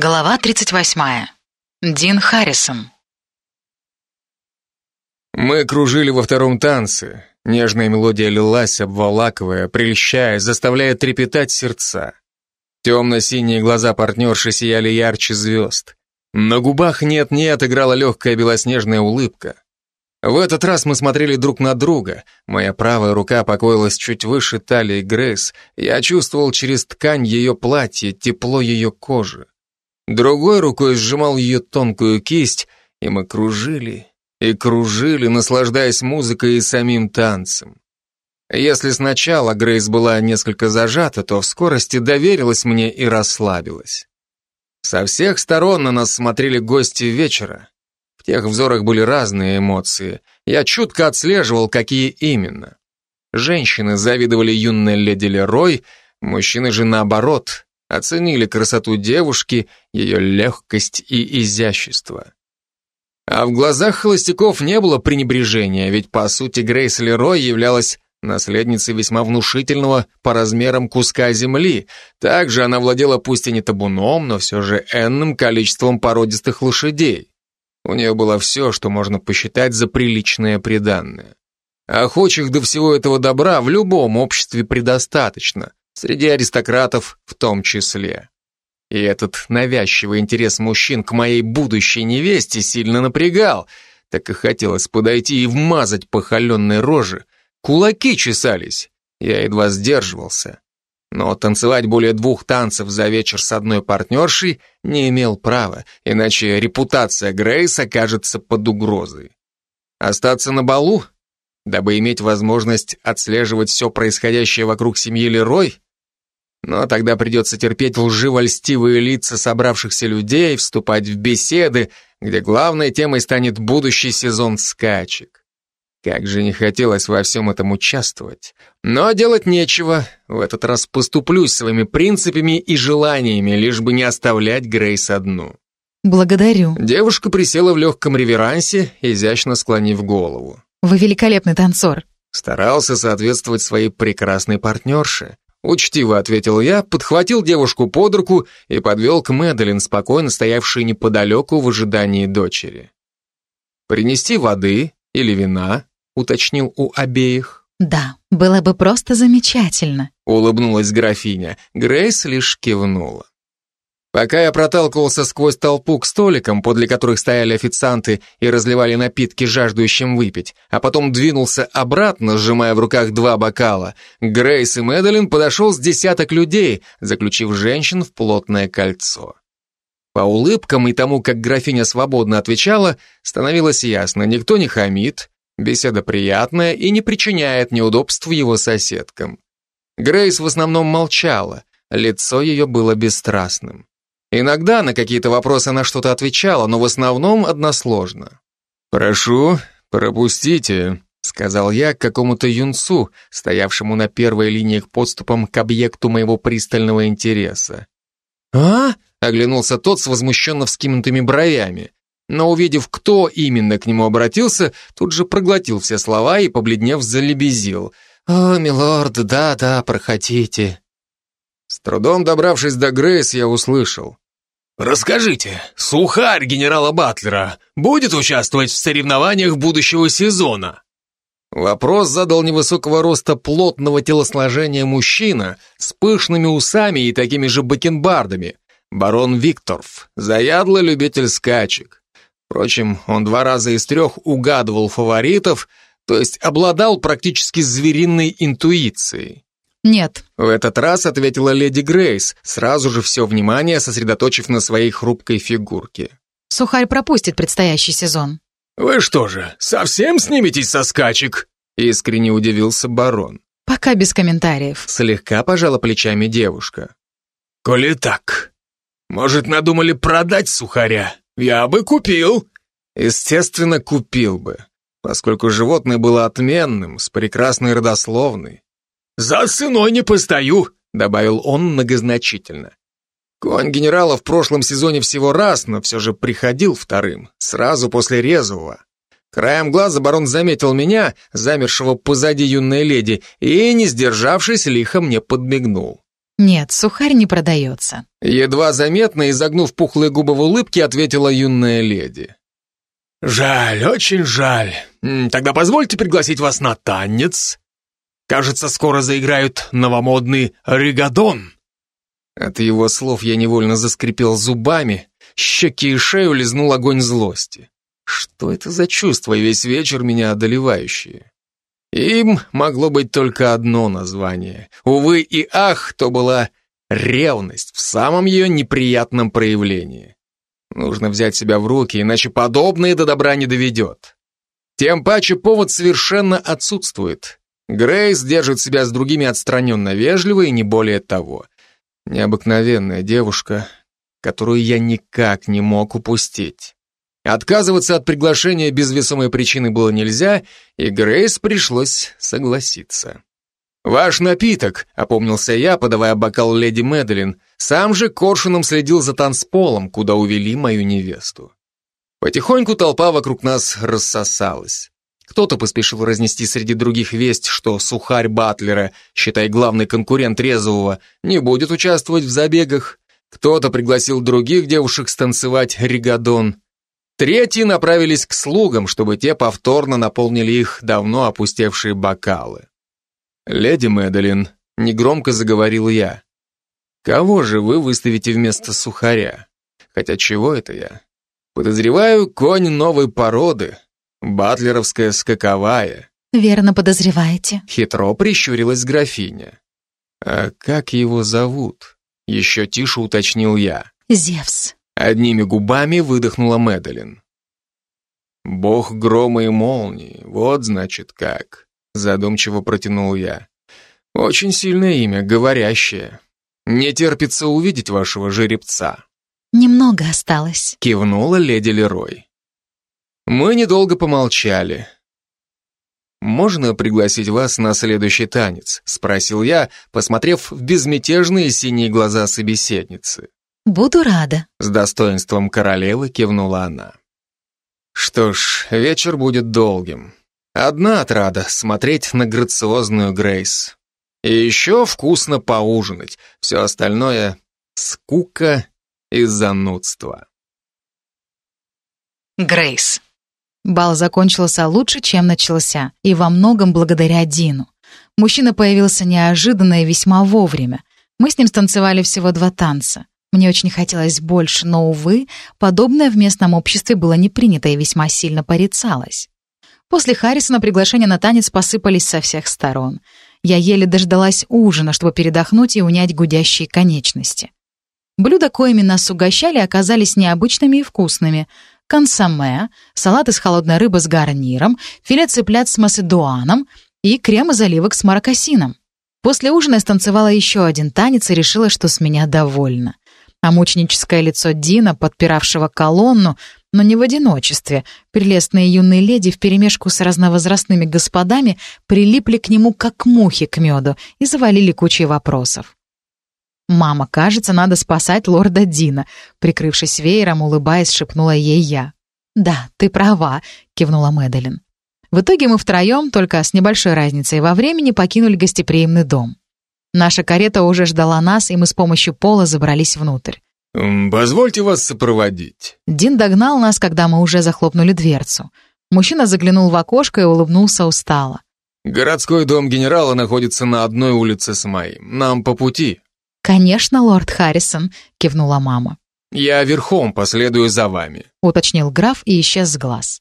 Глава 38. Дин Харрисон. Мы кружили во втором танце. Нежная мелодия лилась, обволакивая, прельщая, заставляя трепетать сердца. Темно-синие глаза партнерши сияли ярче звезд. На губах нет-нет играла легкая белоснежная улыбка. В этот раз мы смотрели друг на друга. Моя правая рука покоилась чуть выше талии Грейс. Я чувствовал через ткань ее платья тепло ее кожи. Другой рукой сжимал ее тонкую кисть, и мы кружили и кружили, наслаждаясь музыкой и самим танцем. Если сначала Грейс была несколько зажата, то в скорости доверилась мне и расслабилась. Со всех сторон на нас смотрели гости вечера. В тех взорах были разные эмоции. Я чутко отслеживал, какие именно. Женщины завидовали юной леди Лерой, мужчины же наоборот, оценили красоту девушки, ее легкость и изящество. А в глазах холостяков не было пренебрежения, ведь по сути Грейс Лерой являлась наследницей весьма внушительного по размерам куска земли. Также она владела пусть и не табуном, но все же энным количеством породистых лошадей. У нее было все, что можно посчитать за приличное приданное. Охочих до всего этого добра в любом обществе предостаточно, среди аристократов в том числе. И этот навязчивый интерес мужчин к моей будущей невесте сильно напрягал, так и хотелось подойти и вмазать по холеной роже. Кулаки чесались, я едва сдерживался. Но танцевать более двух танцев за вечер с одной партнершей не имел права, иначе репутация Грейс окажется под угрозой. Остаться на балу, дабы иметь возможность отслеживать все происходящее вокруг семьи Лерой, но тогда придется терпеть лживо-льстивые лица собравшихся людей, вступать в беседы, где главной темой станет будущий сезон скачек. Как же не хотелось во всем этом участвовать. Но делать нечего, в этот раз поступлюсь своими принципами и желаниями, лишь бы не оставлять Грейс одну. Благодарю. Девушка присела в легком реверансе, изящно склонив голову. Вы великолепный танцор. Старался соответствовать своей прекрасной партнерше. Учтиво ответил я, подхватил девушку под руку и подвел к Мэдалин, спокойно стоявшей неподалеку в ожидании дочери. «Принести воды или вина?» — уточнил у обеих. «Да, было бы просто замечательно», — улыбнулась графиня. Грейс лишь кивнула. Пока я проталкивался сквозь толпу к столикам, подле которых стояли официанты и разливали напитки жаждущим выпить, а потом двинулся обратно, сжимая в руках два бокала, Грейс и Мэдалин подошел с десяток людей, заключив женщин в плотное кольцо. По улыбкам и тому, как графиня свободно отвечала, становилось ясно, никто не хамит, беседа приятная и не причиняет неудобств его соседкам. Грейс в основном молчала, лицо ее было бесстрастным. Иногда на какие-то вопросы она что-то отвечала, но в основном односложно. «Прошу, пропустите», — сказал я к какому-то юнцу, стоявшему на первой линии к подступам к объекту моего пристального интереса. «А?» — оглянулся тот с возмущенно вскинутыми бровями, но, увидев, кто именно к нему обратился, тут же проглотил все слова и, побледнев, залебезил. «О, милорд, да-да, проходите». С трудом добравшись до Грейс, я услышал. «Расскажите, сухарь генерала Батлера будет участвовать в соревнованиях будущего сезона?» Вопрос задал невысокого роста плотного телосложения мужчина с пышными усами и такими же бакенбардами. Барон Викторф, заядлый любитель скачек. Впрочем, он два раза из трех угадывал фаворитов, то есть обладал практически звериной интуицией. «Нет». В этот раз ответила леди Грейс, сразу же все внимание сосредоточив на своей хрупкой фигурке. «Сухарь пропустит предстоящий сезон». «Вы что же, совсем сниметесь со скачек?» Искренне удивился барон. «Пока без комментариев». Слегка пожала плечами девушка. «Коли так, может, надумали продать сухаря? Я бы купил». Естественно, купил бы, поскольку животное было отменным, с прекрасной родословной. «За ценой не постою», — добавил он многозначительно. Конь генерала в прошлом сезоне всего раз, но все же приходил вторым, сразу после резвого. Краем глаза барон заметил меня, замершего позади юной леди, и, не сдержавшись, лихо мне подмигнул. Нет, сухарь не продается. Едва заметно, изогнув пухлые губы в улыбке, ответила юная леди. Жаль, очень жаль. Тогда позвольте пригласить вас на танец. Кажется, скоро заиграют новомодный ригадон. От его слов я невольно заскрипел зубами, щеки и шею лизнул огонь злости. Что это за чувство весь вечер меня одолевающие? Им могло быть только одно название. Увы и ах, то была ревность в самом ее неприятном проявлении. Нужно взять себя в руки, иначе подобное до добра не доведет. Тем паче повод совершенно отсутствует. Грейс держит себя с другими отстраненно вежливо и не более того. Необыкновенная девушка, которую я никак не мог упустить. Отказываться от приглашения без весомой причины было нельзя, и Грейс пришлось согласиться. «Ваш напиток», — опомнился я, подавая бокал леди Медлин. Сам же коршуном следил за танцполом, куда увели мою невесту. Потихоньку толпа вокруг нас рассосалась. Кто-то поспешил разнести среди других весть, что сухарь Батлера, считай главный конкурент Резвого, не будет участвовать в забегах. Кто-то пригласил других девушек станцевать ригадон. Третьи направились к слугам, чтобы те повторно наполнили их давно опустевшие бокалы. «Леди Мэдалин», — негромко заговорил я, — «кого же вы выставите вместо сухаря? Хотя чего это я? Подозреваю, конь новой породы, батлеровская скаковая». «Верно подозреваете», — хитро прищурилась графиня. «А как его зовут?» — еще тише уточнил я. «Зевс». Одними губами выдохнула Мэдалин. «Бог грома и молнии, вот значит как», — задумчиво протянул я. «Очень сильное имя, говорящее. Не терпится увидеть вашего жеребца». «Немного осталось», — кивнула леди Лерой. Мы недолго помолчали. «Можно пригласить вас на следующий танец?» — спросил я, посмотрев в безмятежные синие глаза собеседницы. «Буду рада», — с достоинством королевы кивнула она. Что ж, вечер будет долгим. Одна отрада — смотреть на грациозную Грейс. И еще вкусно поужинать. Все остальное — скука и занудство. Грейс. Бал закончился лучше, чем начался, и во многом благодаря Дину. Мужчина появился неожиданно и весьма вовремя. Мы с ним станцевали всего два танца. Мне очень хотелось больше, но, увы, подобное в местном обществе было не принято и весьма сильно порицалось. После Харрисона приглашения на танец посыпались со всех сторон. Я еле дождалась ужина, чтобы передохнуть и унять гудящие конечности. Блюда, коими нас угощали, оказались необычными и вкусными. Консоме, салат из холодной рыбы с гарниром, филе цыплят с маседуаном и крем из оливок с маракасином. После ужина я станцевала еще один танец и решила, что с меня довольна а мученическое лицо Дина, подпиравшего колонну, но не в одиночестве. Прелестные юные леди вперемешку с разновозрастными господами прилипли к нему как мухи к меду и завалили кучей вопросов. «Мама, кажется, надо спасать лорда Дина», прикрывшись веером, улыбаясь, шепнула ей я. «Да, ты права», — кивнула Мэдалин. В итоге мы втроем, только с небольшой разницей во времени, покинули гостеприимный дом. Наша карета уже ждала нас, и мы с помощью пола забрались внутрь. «Позвольте вас сопроводить». Дин догнал нас, когда мы уже захлопнули дверцу. Мужчина заглянул в окошко и улыбнулся устало. «Городской дом генерала находится на одной улице с моим. Нам по пути». «Конечно, лорд Харрисон», — кивнула мама. «Я верхом последую за вами», — уточнил граф и исчез с глаз.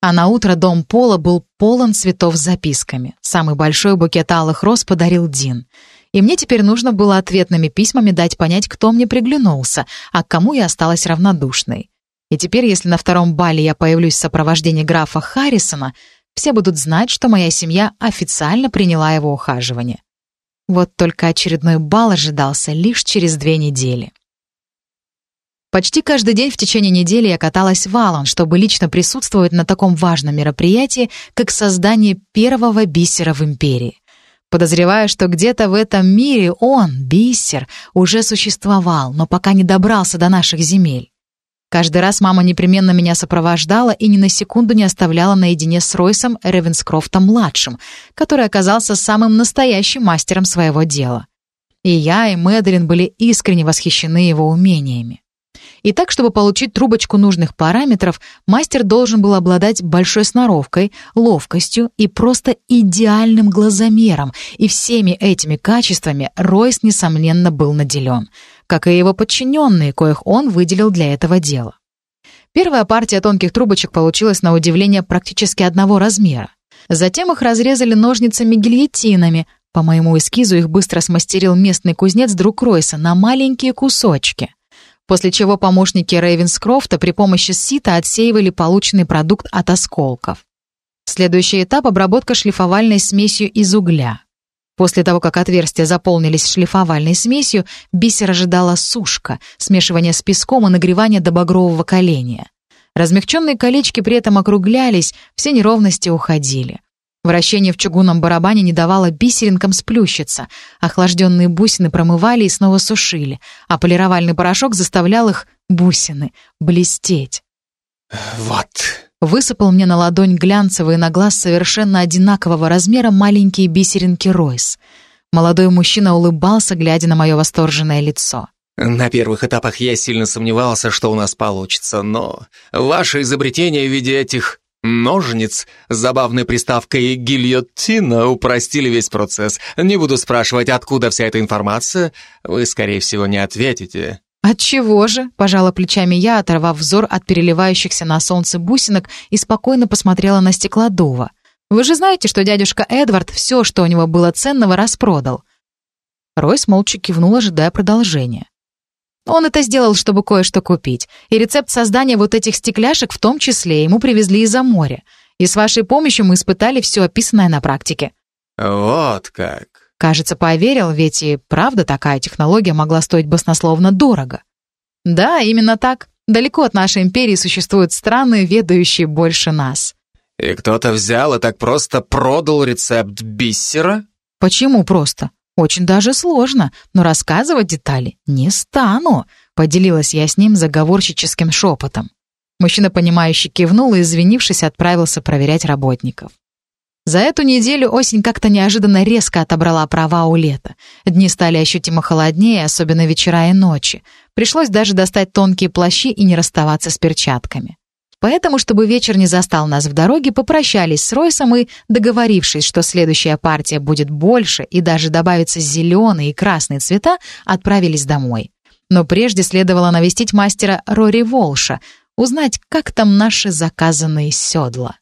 А на утро дом Пола был полон цветов с записками. Самый большой букет алых роз подарил Дин. И мне теперь нужно было ответными письмами дать понять, кто мне приглянулся, а к кому я осталась равнодушной. И теперь, если на втором бале я появлюсь в сопровождении графа Харрисона, все будут знать, что моя семья официально приняла его ухаживание. Вот только очередной бал ожидался лишь через две недели. Почти каждый день в течение недели я каталась в Алан, чтобы лично присутствовать на таком важном мероприятии, как создание первого бисера в империи. Подозреваю, что где-то в этом мире он, бисер, уже существовал, но пока не добрался до наших земель. Каждый раз мама непременно меня сопровождала и ни на секунду не оставляла наедине с Ройсом Ревенскрофтом-младшим, который оказался самым настоящим мастером своего дела. И я, и Мэдрин были искренне восхищены его умениями. И так, чтобы получить трубочку нужных параметров, мастер должен был обладать большой сноровкой, ловкостью и просто идеальным глазомером, и всеми этими качествами Ройс, несомненно, был наделен, как и его подчиненные, коих он выделил для этого дела. Первая партия тонких трубочек получилась на удивление практически одного размера. Затем их разрезали ножницами-гильотинами. По моему эскизу их быстро смастерил местный кузнец друг Ройса на маленькие кусочки после чего помощники Рейвенскрофта при помощи сита отсеивали полученный продукт от осколков. Следующий этап — обработка шлифовальной смесью из угля. После того, как отверстия заполнились шлифовальной смесью, бисер ожидала сушка, смешивание с песком и нагревание до багрового коления. Размягченные колечки при этом округлялись, все неровности уходили. Вращение в чугунном барабане не давало бисеринкам сплющиться. Охлажденные бусины промывали и снова сушили, а полировальный порошок заставлял их, бусины, блестеть. «Вот», Высыпал мне на ладонь глянцевые на глаз совершенно одинакового размера маленькие бисеринки Ройс. Молодой мужчина улыбался, глядя на мое восторженное лицо. На первых этапах я сильно сомневался, что у нас получится, но ваше изобретение в виде этих Ножниц с забавной приставкой «гильотина» упростили весь процесс. Не буду спрашивать, откуда вся эта информация. Вы, скорее всего, не ответите. «Отчего же?» — пожала плечами я, оторвав взор от переливающихся на солнце бусинок и спокойно посмотрела на стеклодува. «Вы же знаете, что дядюшка Эдвард все, что у него было ценного, распродал». Ройс молча кивнул, ожидая продолжения. Он это сделал, чтобы кое-что купить. И рецепт создания вот этих стекляшек в том числе ему привезли из-за моря. И с вашей помощью мы испытали все описанное на практике». «Вот как». Кажется, поверил, ведь и правда такая технология могла стоить баснословно дорого. Да, именно так. Далеко от нашей империи существуют страны, ведающие больше нас. И кто-то взял и так просто продал рецепт бисера? Почему просто? Очень даже сложно, но рассказывать детали не стану», — поделилась я с ним заговорщическим шепотом. Мужчина, понимающе кивнул и, извинившись, отправился проверять работников. За эту неделю осень как-то неожиданно резко отобрала права у лета. Дни стали ощутимо холоднее, особенно вечера и ночи. Пришлось даже достать тонкие плащи и не расставаться с перчатками. Поэтому, чтобы вечер не застал нас в дороге, попрощались с Ройсом и, договорившись, что следующая партия будет больше и даже добавится зеленые и красные цвета, отправились домой. Но прежде следовало навестить мастера Рори Волша, узнать, как там наши заказанные седла.